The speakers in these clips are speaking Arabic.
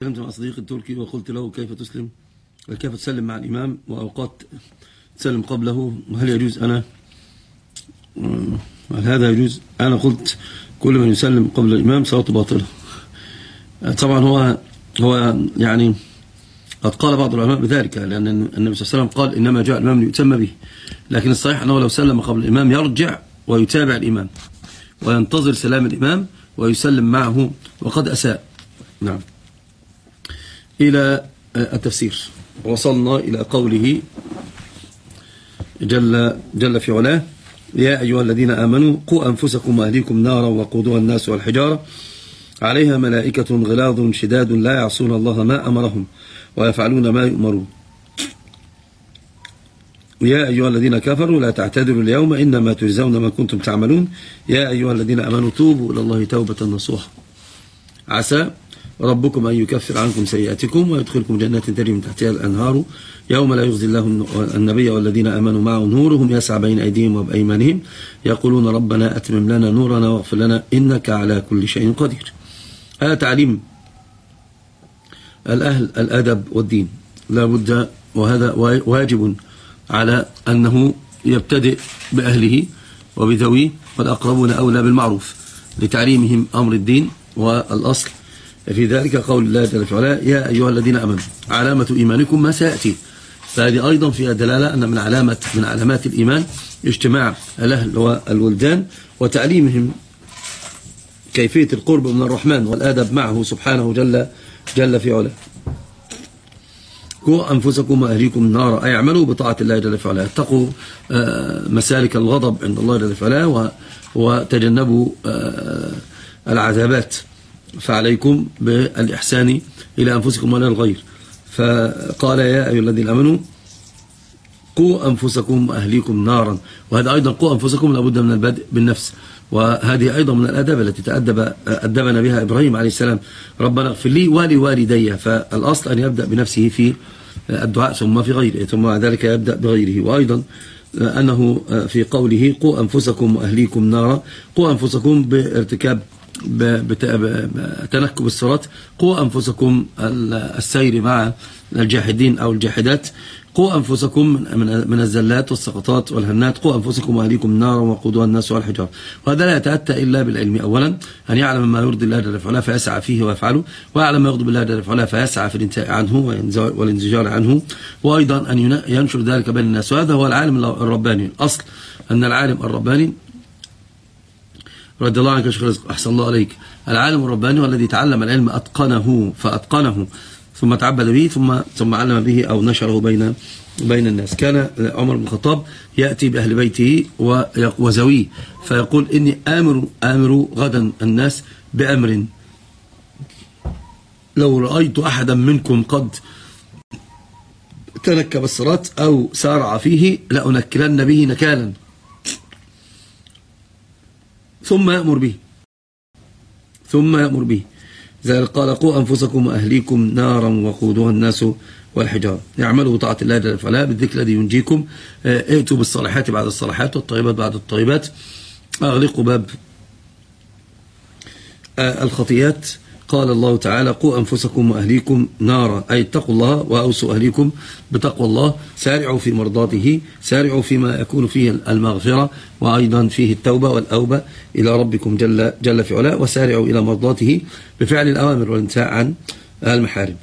تكلمت مع صديقي التركي وقلت له كيف تسلم؟ كيف تسلم مع الإمام؟ وأوقات تسلم قبله. وهل يجوز أنا؟ هل هذا يجوز. أنا قلت كل من يسلم قبل الإمام صلاته باطلة. طبعا هو هو يعني قد قال بعض العلماء بذلك لأن النبي صلى الله عليه وسلم قال إنما جاء الإمام ليتم به. لكن الصحيح أنه لو سلم قبل الإمام يرجع ويتابع الإمام وينتظر سلام الإمام ويسلم معه وقد أساء. نعم. إلى التفسير. وصلنا إلى قوله جل, جل في علاه يا أيها الذين آمنوا قوا أنفسكم وأهليكم نارا وقودها الناس والحجارة. عليها ملائكة غلاظ شداد لا يعصون الله ما أمرهم ويفعلون ما يؤمرون. يا أيها الذين كفروا لا تعتذروا اليوم إنما تجزون ما كنتم تعملون. يا أيها الذين آمنوا توبوا إلى الله توبة نصوحا عسى ربكم أن يكفر عنكم سيئاتكم ويدخلكم جنات تجري من تحتها الأنهار يوم لا يخزي الله النبي والذين آمنوا معه نورهم يسعى بين أيديهم وبأيمانهم يقولون ربنا أتمم لنا نورنا واغفر لنا إنك على كل شيء قدير. هذا تعليم الأهل الأدب والدين. لا بد وهذا واجب على أنه يبتدئ بأهله وبذويه والأقربون أولى بالمعروف لتعليمهم أمر الدين والأصل. في ذلك قول الله جل وعلا يا أيها الذين أمنوا علامة إيمانكم ما سيأتي. فهذه أيضا فيها دلالة أن من علامة من علامات الإيمان اجتماع الأهل والولدان وتعليمهم كيفية القرب من الرحمن والآدب معه سبحانه جل جل في علاه. قوا أنفسكم وأهليكم نارا. أي اعملوا بطاعة الله جل في علاه. اتقوا آه، مسالك الغضب عند الله جل في علاه وتجنبوا آه، العذابات. فعليكم بالإحسان إلى أنفسكم ولا الغير. فقال يا أيها الذين أمنوا قوا أنفسكم وأهليكم نارا. وهذا أيضا قوا أنفسكم لابد من البدء بالنفس. وهذه أيضا من الأدب التي تأدب أدبنا بها إبراهيم عليه السلام. ربنا اغفر لي ولوالدي. فالأصل أن يبدأ بنفسه في الدعاء ثم في غيره ثم ذلك يبدأ بغيره. وأيضا أنه في قوله قوا أنفسكم وأهليكم نارا. قوا أنفسكم بارتكاب بتنكب الصراط قوا أنفسكم السير مع الجاحدين أو الجاحدات. قوا أنفسكم من الزلات والسقطات والهنات. قوا أنفسكم وأهليكم نارا وقودها الناس والحجار وهذا لا يتأتى إلا بالعلم. أولا أن يعلم ما يرضي الله جل وعلا فيسعى فيه ويفعله. ويعلم ما يغضب الله جل وعلا فيسعى في الانتهاء عنه والانزجار عنه. وأيضا أن ينشر ذلك بين الناس. وهذا هو العالم الرباني. الأصل أن العالم الرباني رضي الله عنك يا شيخ رزق أحسن الله عليك. العالم الرباني والذي تعلم العلم أتقنه فأتقنه. ثم تعبد به ثم ثم علم به أو نشره بين بين الناس. كان عمر بن الخطاب يأتي بأهل بيته وزويه فيقول إني آمر آمر غدا الناس بأمر. لو رأيت أحدا منكم قد تنكب الصراط أو سارع فيه لأنكلن به نكالا. ثم يأمر به. ثم يأمر به. ذلك قال قوا أنفسكم وأهليكم نارا وقودها الناس والحجارة. يعملوا طاعة الله جل وعلا بالذكر الذي ينجيكم. آه، ائتوا بالصالحات بعد الصالحات والطيبات بعد الطيبات. أغلقوا باب آه، الخطيات قال الله تعالى قوا أنفسكم وأهليكم نارا. أي اتقوا الله وأوسوا أهليكم بتقوى الله. سارعوا في مرضاته سارعوا فيما يكون فيه المغفرة وأيضا فيه التوبة والأوبة إلى ربكم جل, جل في علاء وسارعوا إلى مرضاته بفعل الأوامر والانتهاء عن المحارم.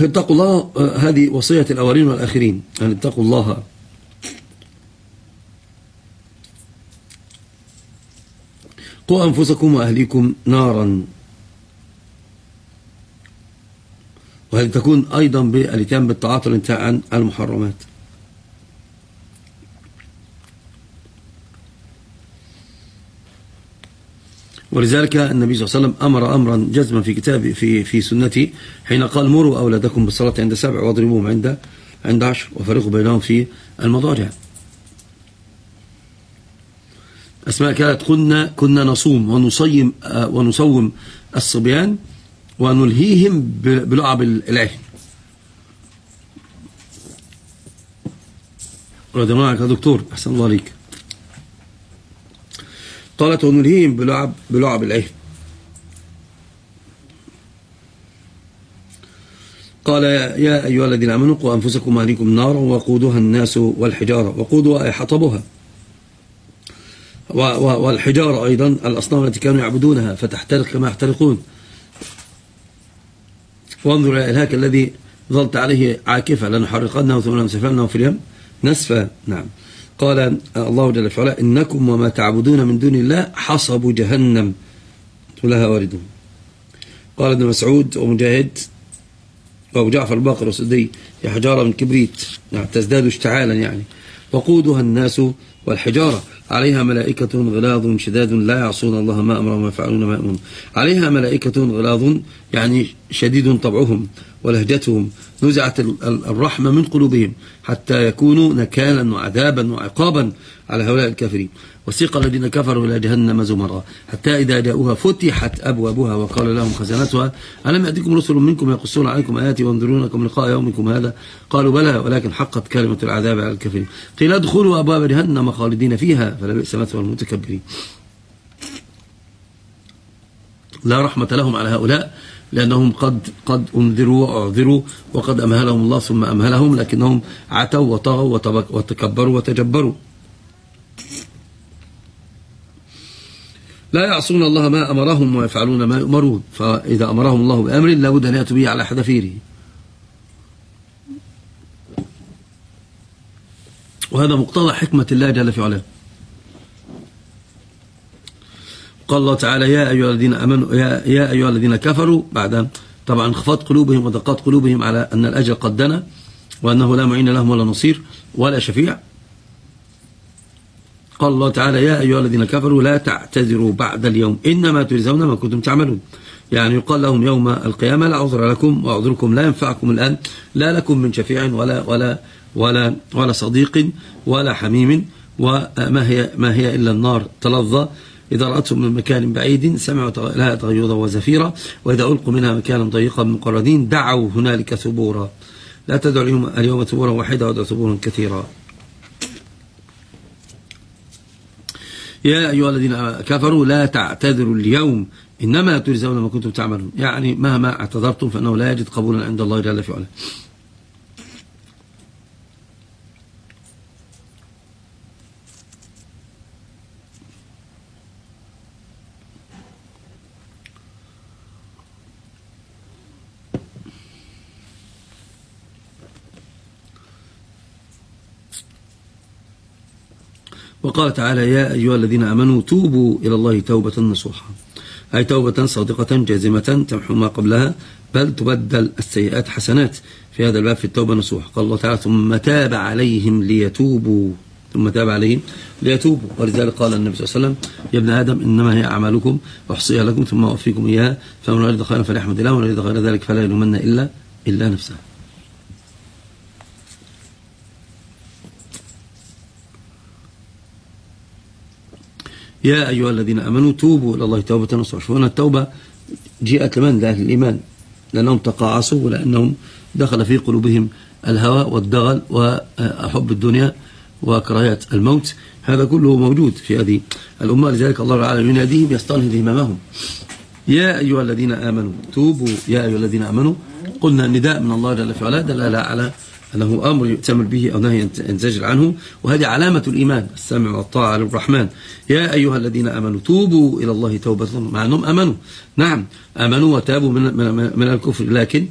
اتقوا الله هذه وصية الأولين والآخرين. أن اتقوا الله. قوا أنفسكم وأهليكم نارا. وهل تكون أيضا بالإتيان بالطاعات والانتهاء عن المحرمات. ولذلك النبي صلى الله عليه وسلم أمر أمرا جزما في كتابه في في سنته حين قال مروا أولادكم بالصلاة عند سبع واضربوهم عند عند عشر وفرقوا بينهم في المضاجع. أسماء كانت كنا كنا نصوم ونصيم آه، ونصوم الصبيان ونلهيهم بلعب العهن رضي الله عنك يا دكتور أحسن الله عليك. قالت ونلهيهم بلعب, بلعب العهن قال يا أيها الذين آمنوا قوا أنفسكم وأهليكم نارا وقودها الناس والحجارة. وقودها أي حطبها. والحجارة أيضا الأصنام التي كانوا يعبدونها فتحترق كما يحترقون. وانظر إلى إلهك الذي ظلت عليه عاكفة لنحرقنه ثم لنسفلنه في اليم. نسفا نعم. قال الله جل وعلا إنكم وما تعبدون من دون الله حصب جهنم. لها واردون قال ابن مسعود ومجاهد وأبو جعفر الباقر والسدي هي حجارة من كبريت. يعني تزداد اشتعالا يعني. وقودها الناس والحجارة. عليها ملائكة غلاظ شداد لا يعصون الله ما أمرهم ويفعلون ما يأمرون. عليها ملائكة غلاظ يعني شديد طبعهم ولهجتهم نزعت الرحمة من قلوبهم حتى يكونوا نكالا وعذابا وعقابا على هؤلاء الكافرين. وسيق الذين كفروا إلى جهنم زمرا حتى إذا جاءوها فتحت أبوابها وقال لهم خزنتها ألم يأتكم رسل منكم يقصون عليكم آياتي وانظرونكم لقاء يومكم هذا؟ قالوا بلى ولكن حقت كلمة العذاب على الكافرين. قيل ادخلوا أبواب جهنم خالدين فيها فلبئس مثوى المتكبرين. لا رحمة لهم على هؤلاء لأنهم قد قد أنذروا وأعذروا وقد أمهلهم الله ثم أمهلهم لكنهم عتوا وطغوا وتكبروا وتجبروا. لا يعصون الله ما أمرهم ويفعلون ما يؤمرون. فإذا أمرهم الله بأمر لابد أن يأتوا به على حذافيره. وهذا مقتضى حكمة الله جل في علاه. قال الله تعالى يا أيها الذين أمنوا يا, يا أيها الذين كفروا بعد طبعا انخفاض قلوبهم ودقات قلوبهم على أن الأجل قد دنا وأنه لا معين لهم ولا نصير ولا شفيع. قال الله تعالى يا أيها الذين كفروا لا تعتذروا بعد اليوم إنما تجزون ما كنتم تعملون. يعني يقال لهم يوم القيامة لا عذر لكم وعذركم لا ينفعكم الآن لا لكم من شفيع ولا ولا ولا ولا صديق ولا حميم وما هي ما هي إلا النار تلظى. إذا رأتهم من مكان بعيد سمعوا لها تغيظا وزفيرا وإذا ألقوا منها مكانا ضيقا مقردين دعوا هنالك ثبورا. لا تدعوا اليوم, اليوم ثبورا واحدا ودعوا ثبورا كثيرا. يا أيها الذين كفروا لا تعتذروا اليوم إنما تجزون ما كنتم تعملون. يعني مهما اعتذرتم فإنه لا يجد قبولا عند الله جل في علاه. وقال تعالى يا أيها الذين أمنوا توبوا إلى الله توبة نصوحا. أي توبة صادقة جازمة تمحو ما قبلها بل تبدل السيئات حسنات. في هذا الباب في التوبة نصوح قال الله تعالى ثم تاب عليهم ليتوبوا. ثم تاب عليهم ليتوبوا. ولذلك قال النبي صلى الله عليه وسلم يا ابن آدم إنما هي أعمالكم أحصيها لكم ثم أوفيكم إياها فمن أريد خيرا فليحمد الله ومن أريد غير ذلك فلا يلومن إلا إلا نفسه. يا أيها الذين أمنوا توبوا إلى الله توبة نصوح هنا التوبة جاءت لمن؟ لأهل الإيمان. لأنهم تقاعسوا ولأنهم دخل في قلوبهم الهوى والدغل وحب الدنيا وكراهية الموت. هذا كله موجود في هذه الأمة. لذلك الله تعالى يناديهم يستنهض همامهم يا أيها الذين آمنوا توبوا. يا أيها الذين آمنوا. قلنا النداء من الله جل وعلا. دل على أنه أمر يؤتمر به أو نهي ينزجر عنه. وهذه علامة الإيمان السمع والطاعة للرحمن. يا أيها الذين أمنوا توبوا إلى الله توبة. مع أنهم أمنوا. نعم أمنوا وتابوا من, من, من الكفر. لكن.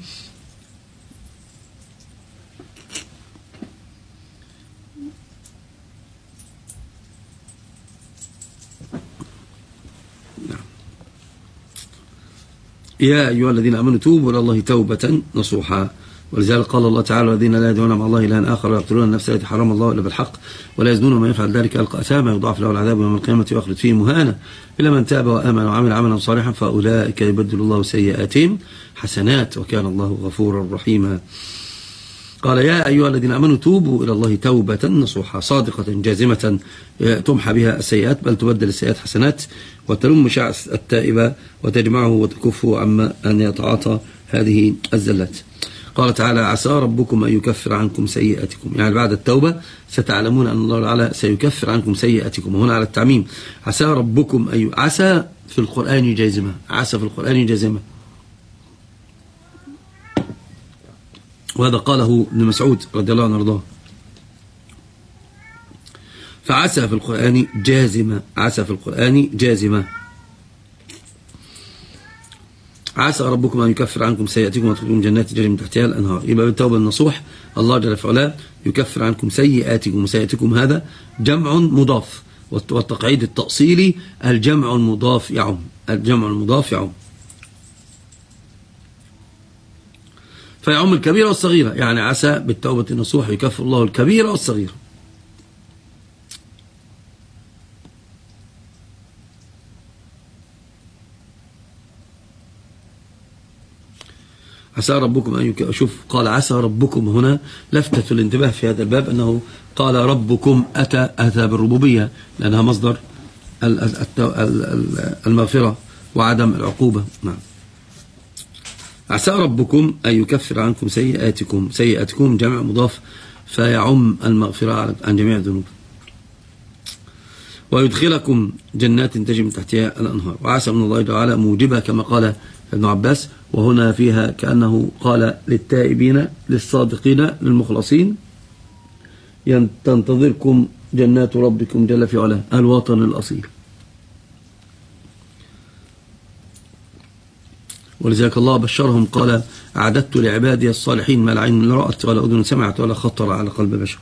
يا أيها الذين أمنوا توبوا إلى الله توبة نصوحا. ولذلك قال الله تعالى الذين لا يدعون مع الله إلها آخر ويقتلون النفس التي حرم الله إلا بالحق ولا يزنون من يفعل ذلك يلقى أثاما يضاعف له العذاب يوم القيامة ويخلد فيه مهانا إلا من تاب وآمن وعمل عملا صالحا فأولئك يبدل الله سيئاتهم حسنات وكان الله غفورا رحيما. قال يا أيها الذين أمنوا توبوا إلى الله توبة نصوحا صادقة جازمة تمحى بها السيئات بل تبدل السيئات حسنات وتلم شعث التائبة وتجمعه وتكفه عما أن يتعاطى هذه الزلات. قال تعالى عسى ربكم أن يكفر عنكم سيئاتكم. يعني بعد التوبة ستعلمون أن الله تعالى سيكفر عنكم سيئاتكم. وهنا على التعميم. عسى ربكم أن عسى في القرآن جازمة عسى في القرآن جازمة وهذا قاله ابن مسعود رضي الله عنه وارضاه. فعسى في القرآن جازمة. عسى في القرآن جازمة. عسى ربكم أن يكفر عنكم سيئاتكم ويدخلكم جنات تجري من تحتها الأنهار. يبقى بالتوبة النصوح الله جل وعلا يكفر عنكم سيئاتكم وسيئاتكم هذا جمع مضاف والتقعيد التأصيلي الجمع المضاف يعم الجمع المضاف يعم. فيعم الكبيرة والصغيرة يعني عسى بالتوبة النصوح يكفر الله الكبيرة والصغيرة عسى ربكم أن يك... شوف قال عسى ربكم هنا لفتة الانتباه في هذا الباب أنه قال ربكم أتى أتى بالربوبية لأنها مصدر المغفرة وعدم العقوبة. نعم. عسى ربكم أن يكفر عنكم سيئاتكم سيئاتكم جمع مضاف فيعم المغفرة عن جميع الذنوب. ويدخلكم جنات تجري من تحتها الأنهار. وعسى من الله تعالى موجبة كما قال ابن عباس وهنا فيها كأنه قال للتائبين للصادقين للمخلصين تنتظركم جنات ربكم جل في علاه الوطن الأصيل. ولذلك الله بشرهم قال أعددت لعبادي الصالحين ما لا عين رأت ولا أذن سمعت ولا خطر على قلب بشر.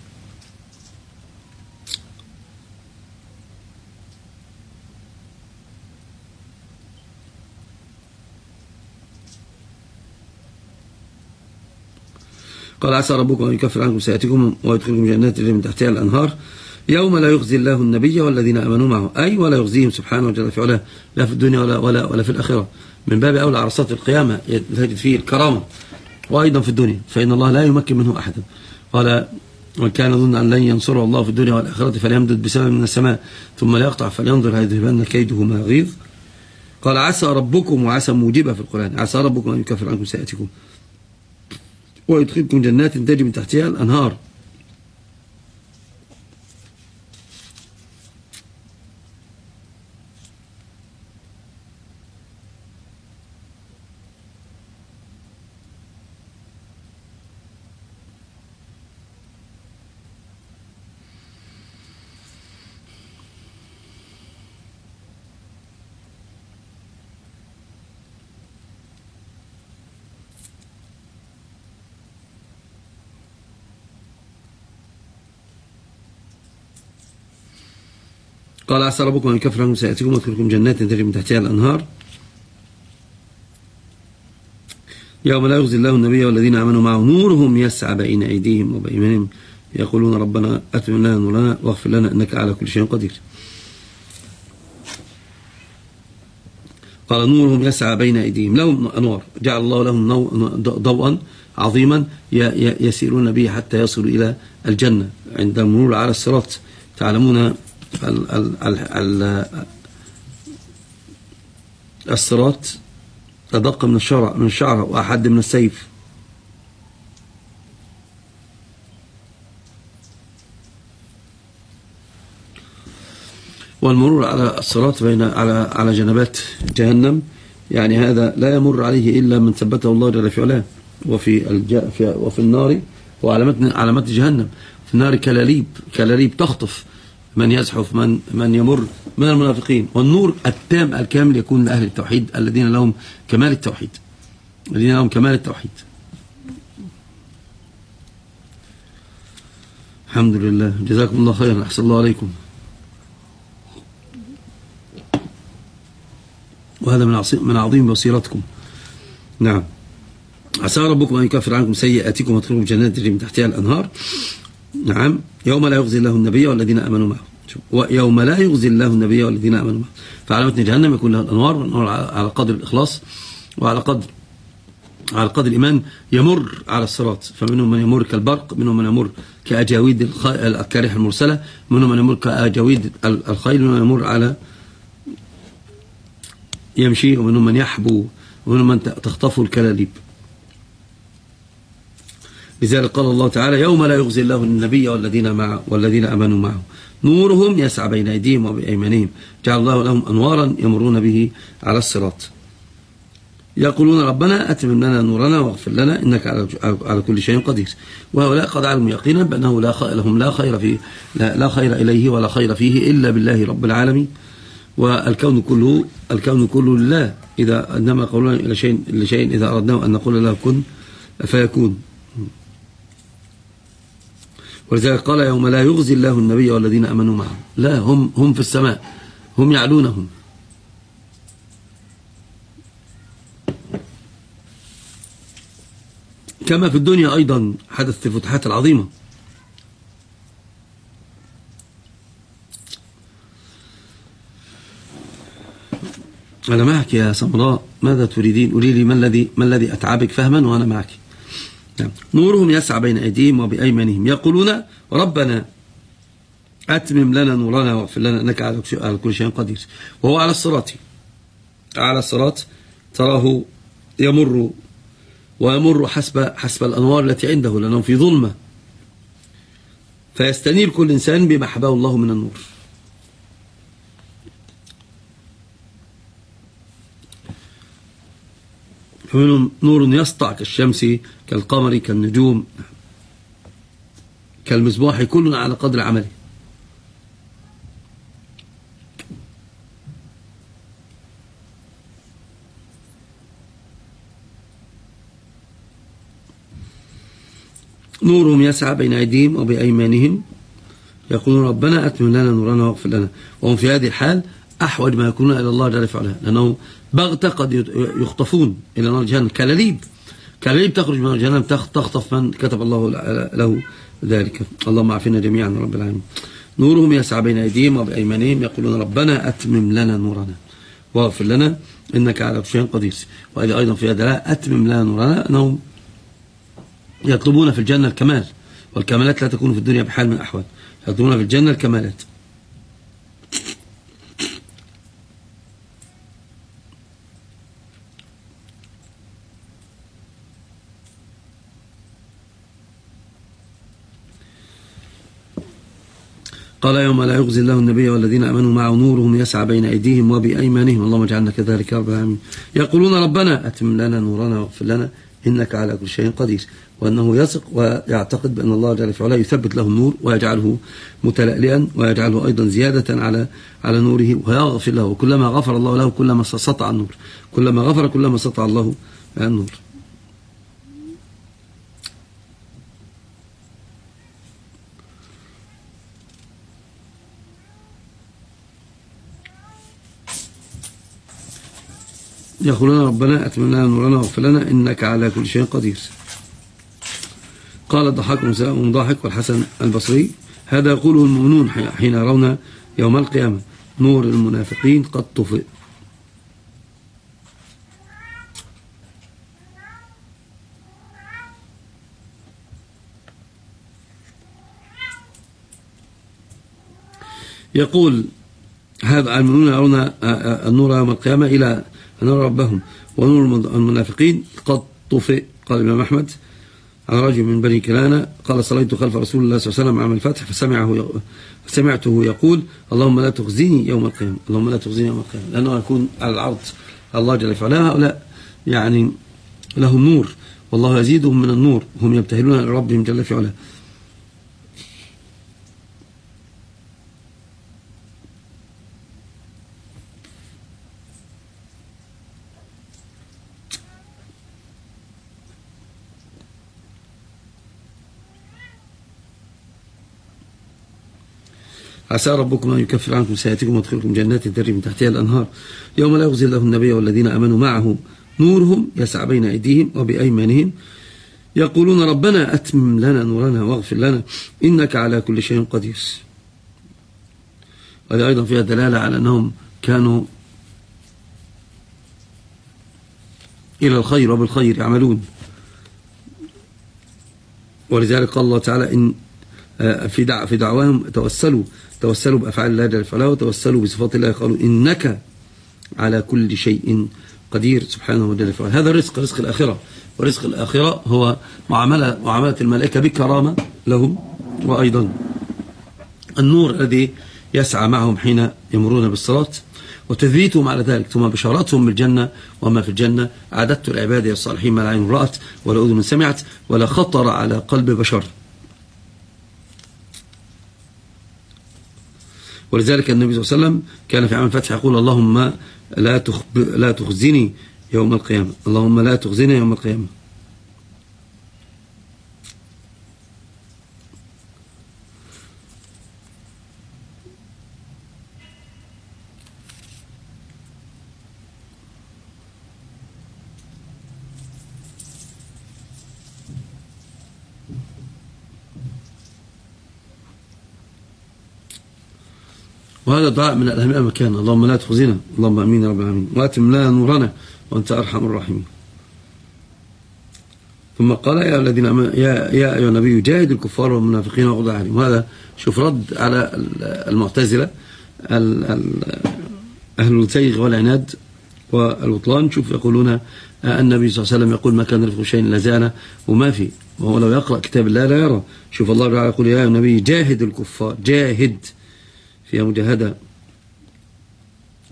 قال عسى ربكم أن يكفر عنكم سيئاتكم ويدخلكم جنات من تحتها الأنهار. يوم لا يخزي الله النبي والذين آمنوا معه أي ولا يخزيهم سبحانه وتعالى في علاه لا في الدنيا ولا, ولا, ولا في الآخرة. من باب أولى عرصات القيامة تجد فيه الكرامة وأيضا في الدنيا فإن الله لا يمكن منه أحدا. قال وكان كان يظن أن لن ينصره الله في الدنيا والآخرة فليمدد بسبب من السماء ثم ليقطع فلينظر هل يذهبن كيده ما غيظ. قال عسى ربكم وعسى موجبة في القرآن عسى ربكم أن يكفر عنكم سيئاتكم. ويدخلكم جنات تجري من تحتها الأنهار. قال عسى ربكم أن يكفر عنكم سيأتيكم ويدخلكم جنات تجري من تحتها الأنهار. يوم لا يخزي الله النبي والذين آمنوا معه نورهم يسعى بين أيديهم وبأيمانهم يقولون ربنا أتم لنا نورنا واغفر لنا إنك على كل شيء قدير. قال نورهم يسعى بين أيديهم لهم أنوار جعل الله لهم ضوءا عظيما يسيرون به حتى يصلوا إلى الجنة عند المرور على الصراط. تعلمون الصراط أدق من الشرع من الشعر وأحد من السيف. والمرور على الصراط بين على على جنبات جهنم يعني هذا لا يمر عليه إلا من ثبته الله جل في علاه. وفي الج... وفي النار وعلامات علامات جهنم. في النار كلاليب كلاليب تخطف. من يزحف من من يمر من المنافقين. والنور التام الكامل يكون لأهل التوحيد الذين لهم كمال التوحيد. الذين لهم كمال التوحيد. الحمد لله. جزاكم الله خيرا. أحسن الله عليكم. وهذا من من عظيم بصيرتكم. نعم. عسى ربكم أن يكفر عنكم سيئاتكم وتدخلكم جنات تجري من تحتها الأنهار. نعم. يوم لا يخزي الله النبي والذين آمنوا معه. ويوم لا يخزي الله النبي والذين آمنوا معه. فعلامه جهنم يكون لها الأنوار على قدر الإخلاص وعلى قدر على قدر الإيمان يمر على الصراط. فمنهم من يمر كالبرق منهم من يمر كأجاويد الكارح المرسلة منهم من يمر كأجاويد الخيل ومنهم من يمر على يمشي ومنهم من يحبو ومنهم من تخطفه الكلاليب. لذلك قال الله تعالى يوم لا يخزي الله النبي والذين معه والذين آمنوا معه. نورهم يسعى بين أيديهم وبأيمانهم. جعل الله لهم أنوارا يمرون به على الصراط. يقولون ربنا أتمم لنا نورنا واغفر لنا إنك على كل شيء قدير. وهؤلاء قد علموا يقينا بأنه لا خير لهم لا خير فيه لا, لا خير إليه ولا خير فيه إلا بالله رب العالمين. والكون كله الكون كله لله. إذا إنما قولنا إلى شيء لشيء إذا أردناه أن نقول له كن فيكون. ولذلك قال يوم لا يغزي الله النبي والذين أمنوا معه. لا هم هم في السماء. هم يعلونهم. كما في الدنيا أيضا حدثت الفتحات العظيمة. أنا معك يا سمراء ماذا تريدين؟ قولي لي ما الذي ما الذي أتعبك؟ فهما وأنا معك. نورهم يسعى بين أيديهم وبأيمانهم يقولون ربنا أتمم لنا نورنا واغفر لنا أنك على كل شيء قدير. وهو على الصراط. على الصراط تراه يمر ويمر حسب حسب الأنوار التي عنده لأنه في ظلمة. فيستنير كل إنسان بما حباه الله من النور. فمنهم نور يسطع كالشمس كالقمر كالنجوم كالمصباح كل على قدر عمله. نورهم يسعى بين أيديهم وبأيمانهم يقولون ربنا أتمم لنا نورنا واغفر لنا. وهم في هذه الحال أحوج ما يكونون إلى الله جل وعلا لأنه بغتة قد يخطفون إلى نار جهنم. كلاليب. كلاليب تخرج من جهنم تخطف من كتب الله له ذلك. اللهم عافنا جميعا رب العالمين. نورهم يسعى بين أيديهم وبأيمانهم يقولون ربنا أتمم لنا نورنا. واغفر لنا إنك على كل شيء قدير. وإذا أيضا في هذا أتمم لنا نورنا أنهم يطلبون في الجنة الكمال. والكمالات لا تكون في الدنيا بحال من الأحوال. يطلبون في الجنة الكمالات. قال يوم لا يغزي الله النبي والذين أمنوا معه نورهم يسعى بين أيديهم وبأيمانهم. اللهم اجعلنا كذلك رب العالمين. يقولون ربنا أتم لنا نورنا واغفر لنا إنك على كل شيء قدير. وأنه يثق ويعتقد بأن الله جل وعلا يثبت له النور ويجعله متلألئا ويجعله أيضا زيادة على على نوره ويغفر له. كلما غفر الله له كلما سطع النور. كلما غفر كلما سطع الله النور. يقولون ربنا أتمنى نورنا واغفر لنا إنك على كل شيء قدير. قال الضحاك مضاحك والحسن البصري هذا يقوله المؤمنون حين يرون يوم القيامة نور المنافقين قد طفئ. يقول هذا المؤمنون يرون النور يوم القيامة إلى أن ربهم ونور المنافقين. قد طفئ قال الإمام أحمد عن رجل من بني كلانة قال صليت خلف رسول الله صلى الله عليه وسلم عام الفتح فسمعه سمعته يقول اللهم لا تخزيني يوم القيامة اللهم لا تخزيني يوم القيامة لأنه يكون على العرض الله جل وعلا هؤلاء يعني لهم نور والله يزيدهم من النور هم يبتهلون لربهم جل وعلا. عسى ربكم أن يكفر عنكم سيئاتكم ويدخلكم جنات تجري من تحتها الأنهار. يوم لا يخزي الله النبي والذين أمنوا معه نورهم يسعى بين أيديهم وبأيمانهم. يقولون ربنا أتمم لنا نورنا واغفر لنا إنك على كل شيء قدير. وهذا أيضا فيها دلالة على أنهم كانوا إلى الخير وبالخير يعملون. ولذلك قال الله تعالى إن في دع في دعواهم توسلوا توسلوا بأفعال الله جل وعلا وتوسلوا بصفات الله قالوا إنك على كل شيء قدير سبحانه وتعالى هذا رزق رزق الآخرة. ورزق الآخرة هو معاملة, معاملة الملائكة بكرامة لهم وأيضا النور الذي يسعى معهم حين يمرون بالصلاة. وتثبيتهم على ذلك ثم بشارتهم بالجنة. وما في الجنة؟ أعددت العباد الصالحين ما لا عين رأت ولا أذن سمعت ولا خطر على قلب بشر. ولذلك النبي صلى الله عليه وسلم كان في عام الفتح يقول اللهم لا تخزني يوم القيامة. اللهم لا تخزني يوم القيامة. وهذا دعاء من الأهمية مكان اللهم لا تخزنا. اللهم أمين يا رب العالمين. وأتم لنا نورنا وأنت أرحم الراحمين. ثم قال يا الذين يا يا أيها النبي جاهد الكفار والمنافقين وغض عليهم. وهذا شوف رد على المعتزلة أهل الزيغ والعناد والبطلان شوف يقولون النبي صلى الله عليه وسلم يقول ما كان رفق شيء زانه وما في. وهو لو يقرأ كتاب الله لا يرى. شوف الله تعالى يقول يا النبي جاهد الكفار جاهد. فيها مجاهدة.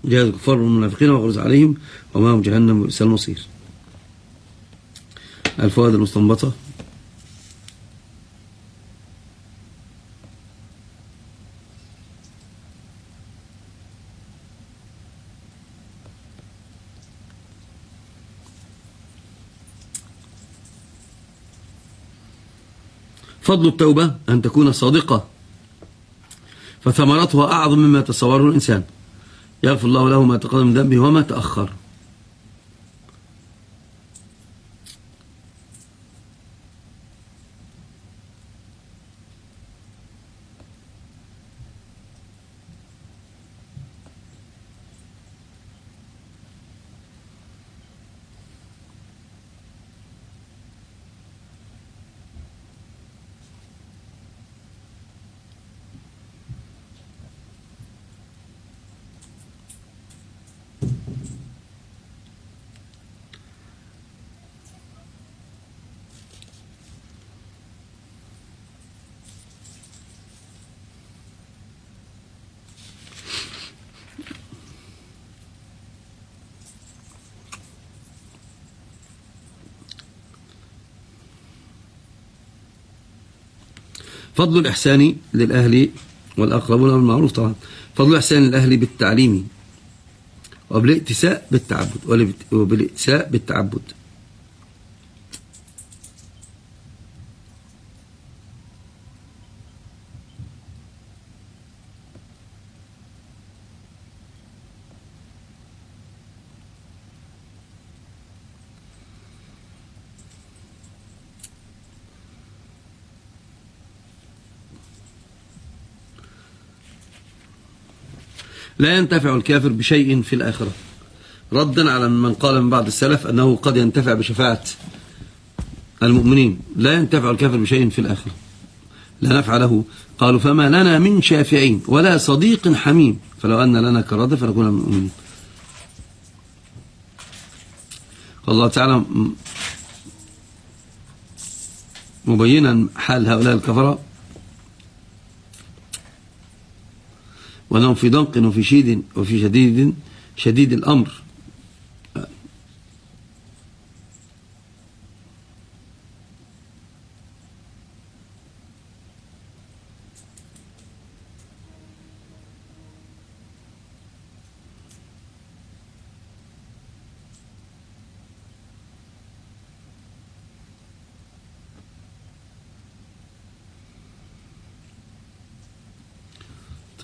جاهد الكفار والمنافقين وغرز عليهم ومعهم جهنم وبئس المصير. الفوائد المستنبطة. فضل التوبة أن تكون صادقة. فثمرتها أعظم مما يتصوره الإنسان. يغفر الله له ما تقدم من ذنبه وما تأخر. فضل الإحسان للأهل والأقربون بالمعروف طبعا. فضل الإحسان للأهل بالتعليم وبالائتساء بالتعبد وبالائتساء بالتعبد. لا ينتفع الكافر بشيء في الآخرة. ردا على من قال من بعض السلف أنه قد ينتفع بشفاعة المؤمنين. لا ينتفع الكافر بشيء في الآخرة. لا نفع له. قالوا فما لنا من شافعين ولا صديق حميم. فلو أن لنا كرد فنكون من المؤمنين. الله تعالى مبينا حال هؤلاء الكفرة. وأنهم في ضنق وفي شيد وفي شديد شديد الأمر.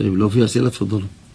طيب لو في أسئلة تفضلوا